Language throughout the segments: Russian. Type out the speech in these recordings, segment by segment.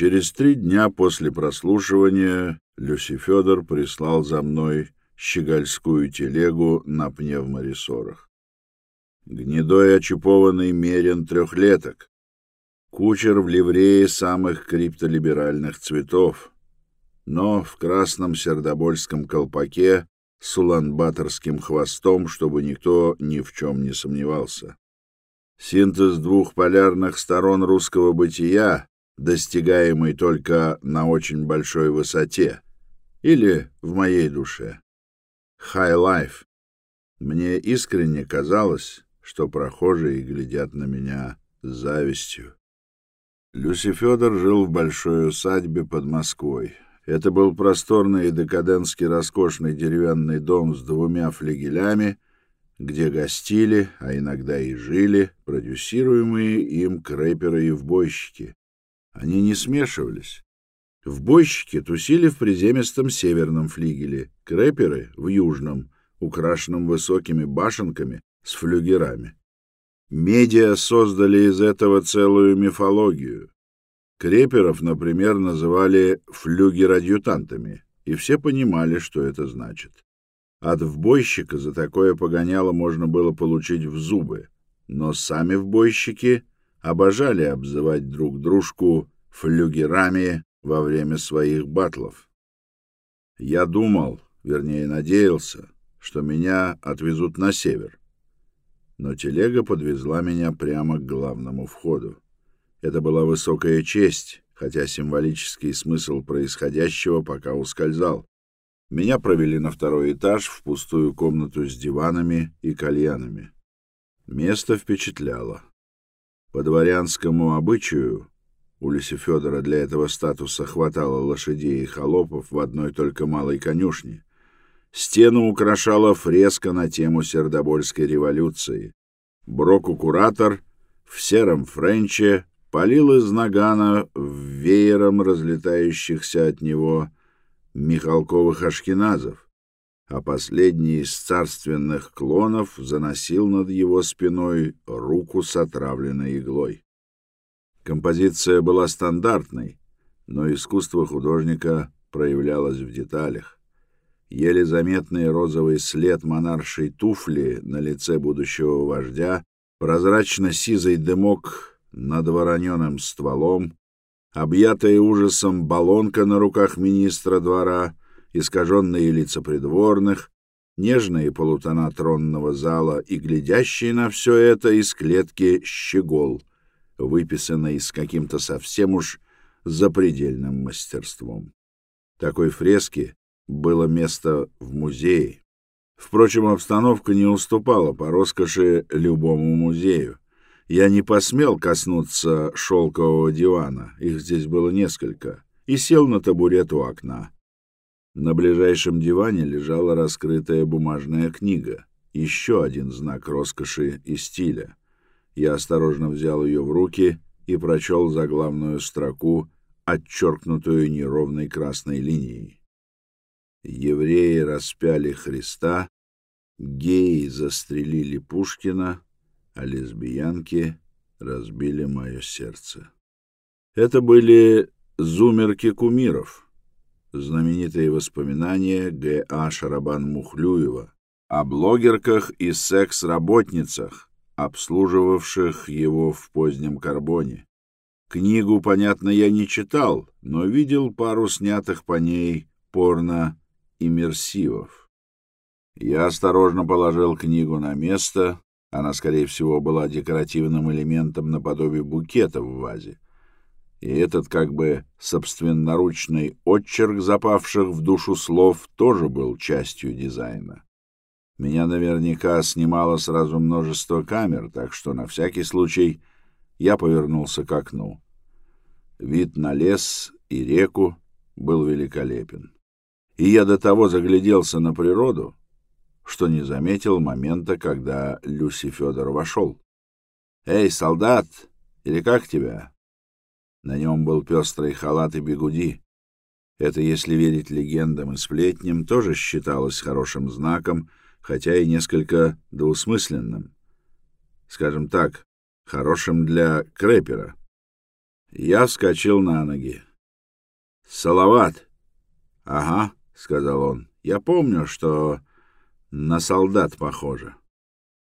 Через три дня после прослушивания Люси Федор прислал за мной щегольскую телегу на пневморессорах. Гнедой очипованный мерен трехлеток. Кучер в ливрее самых криптолиберальных цветов, но в красном сердобольском колпаке с уланбаторским хвостом, чтобы никто ни в чем не сомневался. Синтез двух полярных сторон русского бытия, достигаемый только на очень большой высоте, или в моей душе. High Life. Мне искренне казалось, что прохожие глядят на меня с завистью. Люси Федор жил в большой усадьбе под Москвой. Это был просторный и декадентски роскошный деревянный дом с двумя флигелями, где гостили, а иногда и жили, продюсируемые им крэперы и вбойщики. Они не смешивались. Вбойщики тусили в приземистом северном флигеле, крэперы — в южном, украшенном высокими башенками с флюгерами. Медиа создали из этого целую мифологию. Креперов, например, называли флюгер-адъютантами, и все понимали, что это значит. От вбойщика за такое погоняло можно было получить в зубы, но сами вбойщики обожали обзывать друг дружку флюгерами во время своих батлов. Я думал, вернее надеялся, что меня отвезут на север, но телега подвезла меня прямо к главному входу. Это была высокая честь, хотя символический смысл происходящего пока ускользал. Меня провели на второй этаж в пустую комнату с диванами и кальянами. Место впечатляло. По дворянскому обычаю у Федора для этого статуса хватало лошадей и холопов в одной только малой конюшне. Стену украшала фреска на тему Сердобольской революции. Броку-куратор в сером френче полил из нагана веером разлетающихся от него Михалковых ашкеназов, а последний из царственных клонов заносил над его спиной руку с отравленной иглой. Композиция была стандартной, но искусство художника проявлялось в деталях. Еле заметный розовый след монаршей туфли на лице будущего вождя, прозрачно-сизый дымок над вороненым стволом, объятая ужасом баллонка на руках министра двора, искаженные лица придворных, нежные полутона тронного зала и глядящие на все это из клетки щегол, выписанной с каким-то совсем уж запредельным мастерством. Такой фрески было место в музее. Впрочем, обстановка не уступала по роскоши любому музею. Я не посмел коснуться шелкового дивана, их здесь было несколько, и сел на табурет у окна. На ближайшем диване лежала раскрытая бумажная книга, еще один знак роскоши и стиля. Я осторожно взял ее в руки и прочел заглавную строку, отчеркнутую неровной красной линией. Евреи распяли Христа, геи застрелили Пушкина, а лесбиянки разбили мое сердце. Это были «Зумерки кумиров», знаменитые воспоминания Г.А. Шарабан-Мухлюева о блогерках и секс-работницах, обслуживавших его в позднем карбоне. Книгу, понятно, я не читал, но видел пару снятых по ней порно-иммерсивов. Я осторожно положил книгу на место, она, скорее всего, была декоративным элементом наподобие букета в вазе. И этот как бы собственноручный отчерк запавших в душу слов тоже был частью дизайна. Меня наверняка снимало сразу множество камер, так что на всякий случай я повернулся к окну. Вид на лес и реку был великолепен. И я до того загляделся на природу, что не заметил момента, когда Люси Федор вошел. «Эй, солдат! Или как тебя?» На нем был пестрый халат и бегуди. Это, если верить легендам и сплетням, тоже считалось хорошим знаком, хотя и несколько двусмысленным. Скажем так, хорошим для крэпера. Я вскочил на ноги. Салават. Ага, сказал он. Я помню, что на солдат похоже.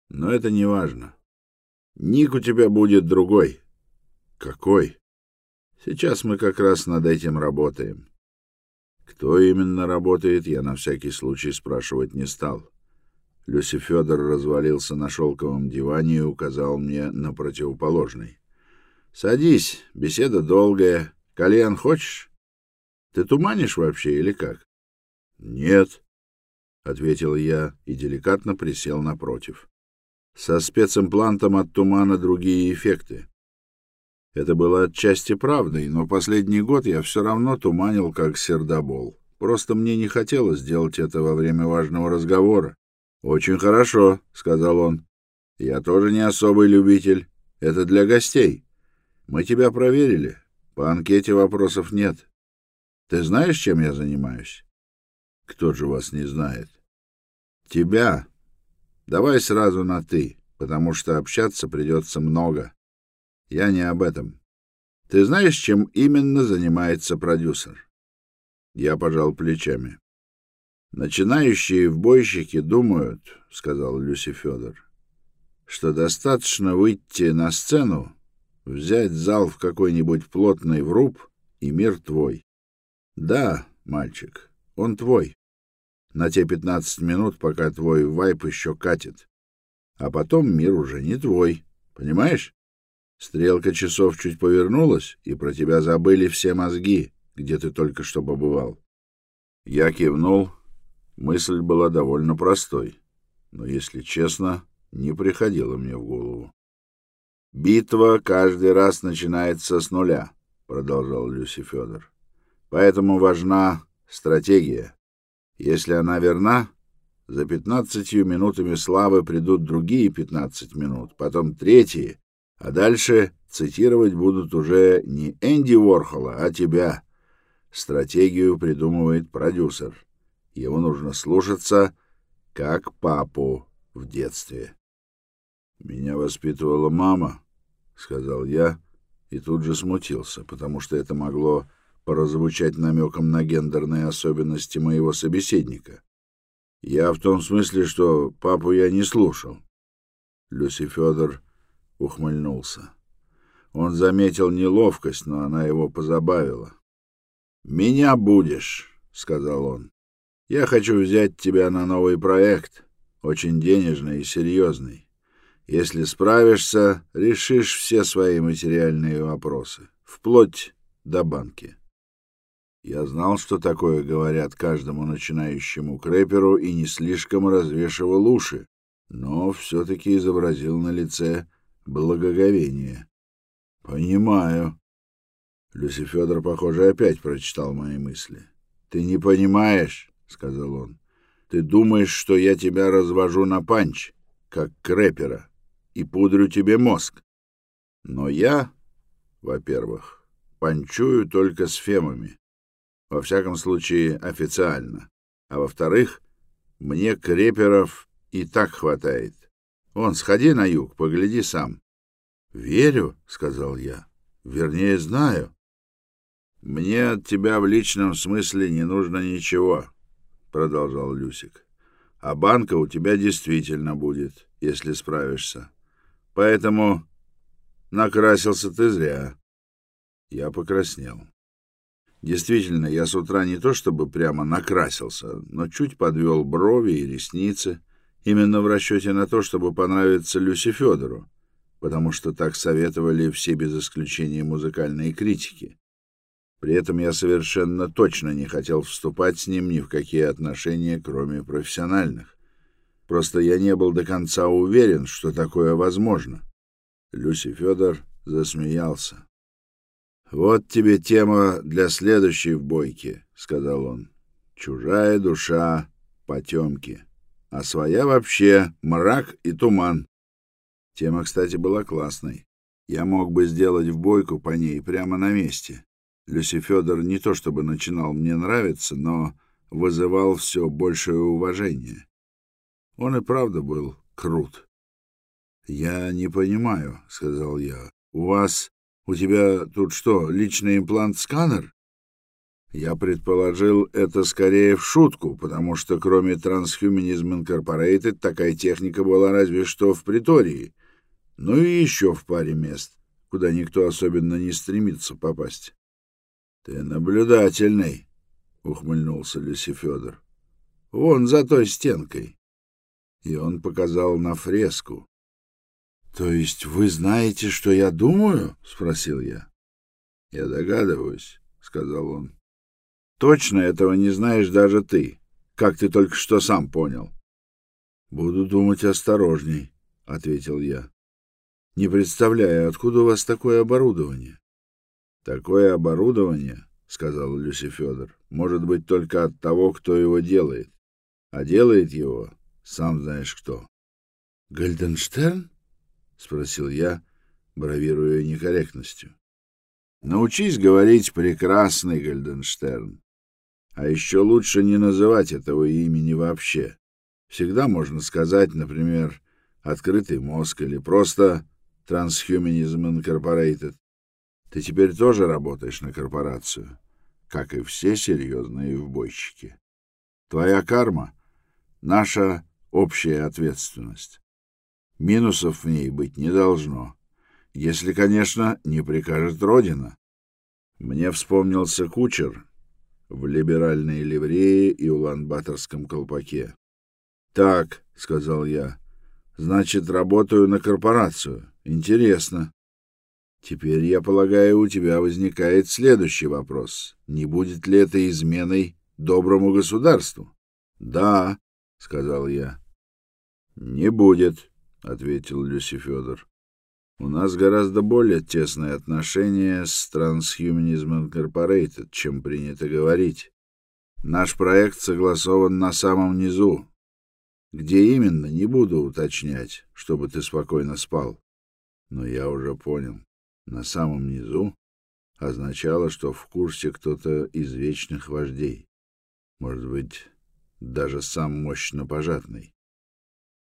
Но это не важно. Ник у тебя будет другой. Какой? Сейчас мы как раз над этим работаем. Кто именно работает, я на всякий случай спрашивать не стал. Люси Федор развалился на шелковом диване и указал мне на противоположный. «Садись, беседа долгая. Кальян хочешь? Ты туманишь вообще или как?» «Нет», — ответил я и деликатно присел напротив. «Со специмплантом от тумана другие эффекты. Это было отчасти правдой, но последний год я все равно туманил, как сердобол. Просто мне не хотелось делать это во время важного разговора. «Очень хорошо», — сказал он. «Я тоже не особый любитель. Это для гостей. Мы тебя проверили. По анкете вопросов нет. Ты знаешь, чем я занимаюсь?» «Кто же вас не знает?» «Тебя. Давай сразу на «ты», потому что общаться придется много». Я не об этом. Ты знаешь, чем именно занимается продюсер? Я пожал плечами. Начинающие в бойщики думают, сказал Люси Федор, что достаточно выйти на сцену, взять зал в какой-нибудь плотный вруб, и мир твой. Да, мальчик, он твой. На те пятнадцать минут, пока твой вайп еще катит. А потом мир уже не твой. Понимаешь? Стрелка часов чуть повернулась, и про тебя забыли все мозги, где ты только что побывал. Я кивнул. Мысль была довольно простой, но, если честно, не приходила мне в голову. «Битва каждый раз начинается с нуля», — продолжал Люси Федор. «Поэтому важна стратегия. Если она верна, за пятнадцатью минутами славы придут другие пятнадцать минут, потом третьи, а дальше цитировать будут уже не Энди Уорхола, а тебя. Стратегию придумывает продюсер. Его нужно слушаться, как папу в детстве. «Меня воспитывала мама», — сказал я, и тут же смутился, потому что это могло поразвучать намеком на гендерные особенности моего собеседника. Я в том смысле, что папу я не слушал. Люси Федор ухмыльнулся. Он заметил неловкость, но она его позабавила. «Меня будешь», — сказал он. «Я хочу взять тебя на новый проект, очень денежный и серьезный. Если справишься, решишь все свои материальные вопросы, вплоть до банки». Я знал, что такое говорят каждому начинающему крэперу и не слишком развешивал уши, но все-таки изобразил на лице благоговение. — Понимаю. Люси Федор, похоже, опять прочитал мои мысли. — Ты не понимаешь, — сказал он. — Ты думаешь, что я тебя развожу на панч, как крэпера, и пудрю тебе мозг. Но я, во-первых, панчую только с фемами. Во всяком случае, официально. А во-вторых, мне креперов и так хватает. Вон, сходи на юг, погляди сам. — Верю, — сказал я. — Вернее, знаю. — Мне от тебя в личном смысле не нужно ничего, — продолжал Люсик. — А банка у тебя действительно будет, если справишься. Поэтому накрасился ты зря. Я покраснел. Действительно, я с утра не то чтобы прямо накрасился, но чуть подвел брови и ресницы — Именно в расчете на то, чтобы понравиться Люси Федору, потому что так советовали все без исключения музыкальные критики. При этом я совершенно точно не хотел вступать с ним ни в какие отношения, кроме профессиональных. Просто я не был до конца уверен, что такое возможно. Люси Федор засмеялся. «Вот тебе тема для следующей в бойке», — сказал он. «Чужая душа потемки» а своя вообще мрак и туман. Тема, кстати, была классной. Я мог бы сделать в бойку по ней прямо на месте. Люси Федор не то чтобы начинал мне нравиться, но вызывал все большее уважение. Он и правда был крут. «Я не понимаю», — сказал я. «У вас... У тебя тут что, личный имплант-сканер?» Я предположил это скорее в шутку, потому что кроме Transhumanism Incorporated такая техника была разве что в Притории, ну и еще в паре мест, куда никто особенно не стремится попасть. — Ты наблюдательный, — ухмыльнулся Люси Федор. — Вон за той стенкой. И он показал на фреску. — То есть вы знаете, что я думаю? — спросил я. — Я догадываюсь, — сказал он. — Точно этого не знаешь даже ты, как ты только что сам понял. — Буду думать осторожней, — ответил я. — Не представляю, откуда у вас такое оборудование. — Такое оборудование, — сказал Люси Федор, — может быть только от того, кто его делает. А делает его, сам знаешь кто. — Гальденштерн? — спросил я, бравируя некорректностью. Научись говорить «прекрасный Гальденштерн». А еще лучше не называть этого имени вообще. Всегда можно сказать, например, «открытый мозг» или просто «Transhumanism Incorporated». Ты теперь тоже работаешь на корпорацию, как и все серьезные вбойщики. Твоя карма — наша общая ответственность. Минусов в ней быть не должно если, конечно, не прикажет Родина. Мне вспомнился кучер в либеральной ливрее и улан-баторском колпаке. «Так», — сказал я, — «значит, работаю на корпорацию. Интересно». Теперь, я полагаю, у тебя возникает следующий вопрос. Не будет ли это изменой доброму государству? Да, сказал я. Не будет, ответил Люси Федор. У нас гораздо более тесные отношения с Transhumanism Incorporated, чем принято говорить. Наш проект согласован на самом низу. Где именно, не буду уточнять, чтобы ты спокойно спал. Но я уже понял. На самом низу означало, что в курсе кто-то из вечных вождей. Может быть, даже сам мощно пожатный.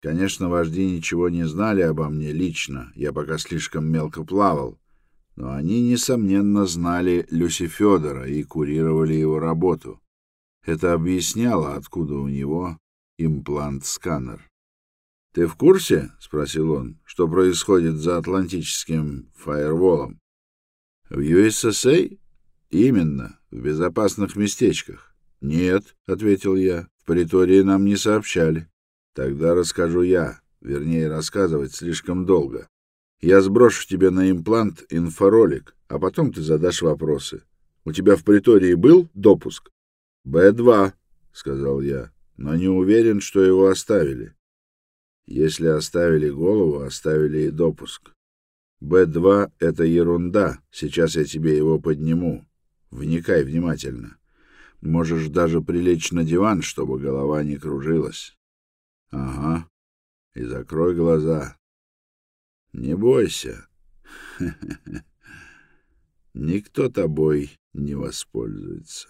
Конечно, вожди ничего не знали обо мне лично, я пока слишком мелко плавал, но они, несомненно, знали Люси Федора и курировали его работу. Это объясняло, откуда у него имплант-сканер. — Ты в курсе, — спросил он, — что происходит за Атлантическим фаерволом? — В USSA? — Именно, в безопасных местечках. — Нет, — ответил я, — в притории нам не сообщали. Тогда расскажу я, вернее, рассказывать слишком долго. Я сброшу тебе на имплант инфоролик, а потом ты задашь вопросы. У тебя в притории был допуск? Б-2, сказал я, но не уверен, что его оставили. Если оставили голову, оставили и допуск. Б-2 — это ерунда, сейчас я тебе его подниму. Вникай внимательно. Можешь даже прилечь на диван, чтобы голова не кружилась. Ага. И закрой глаза. Не бойся. Никто тобой не воспользуется.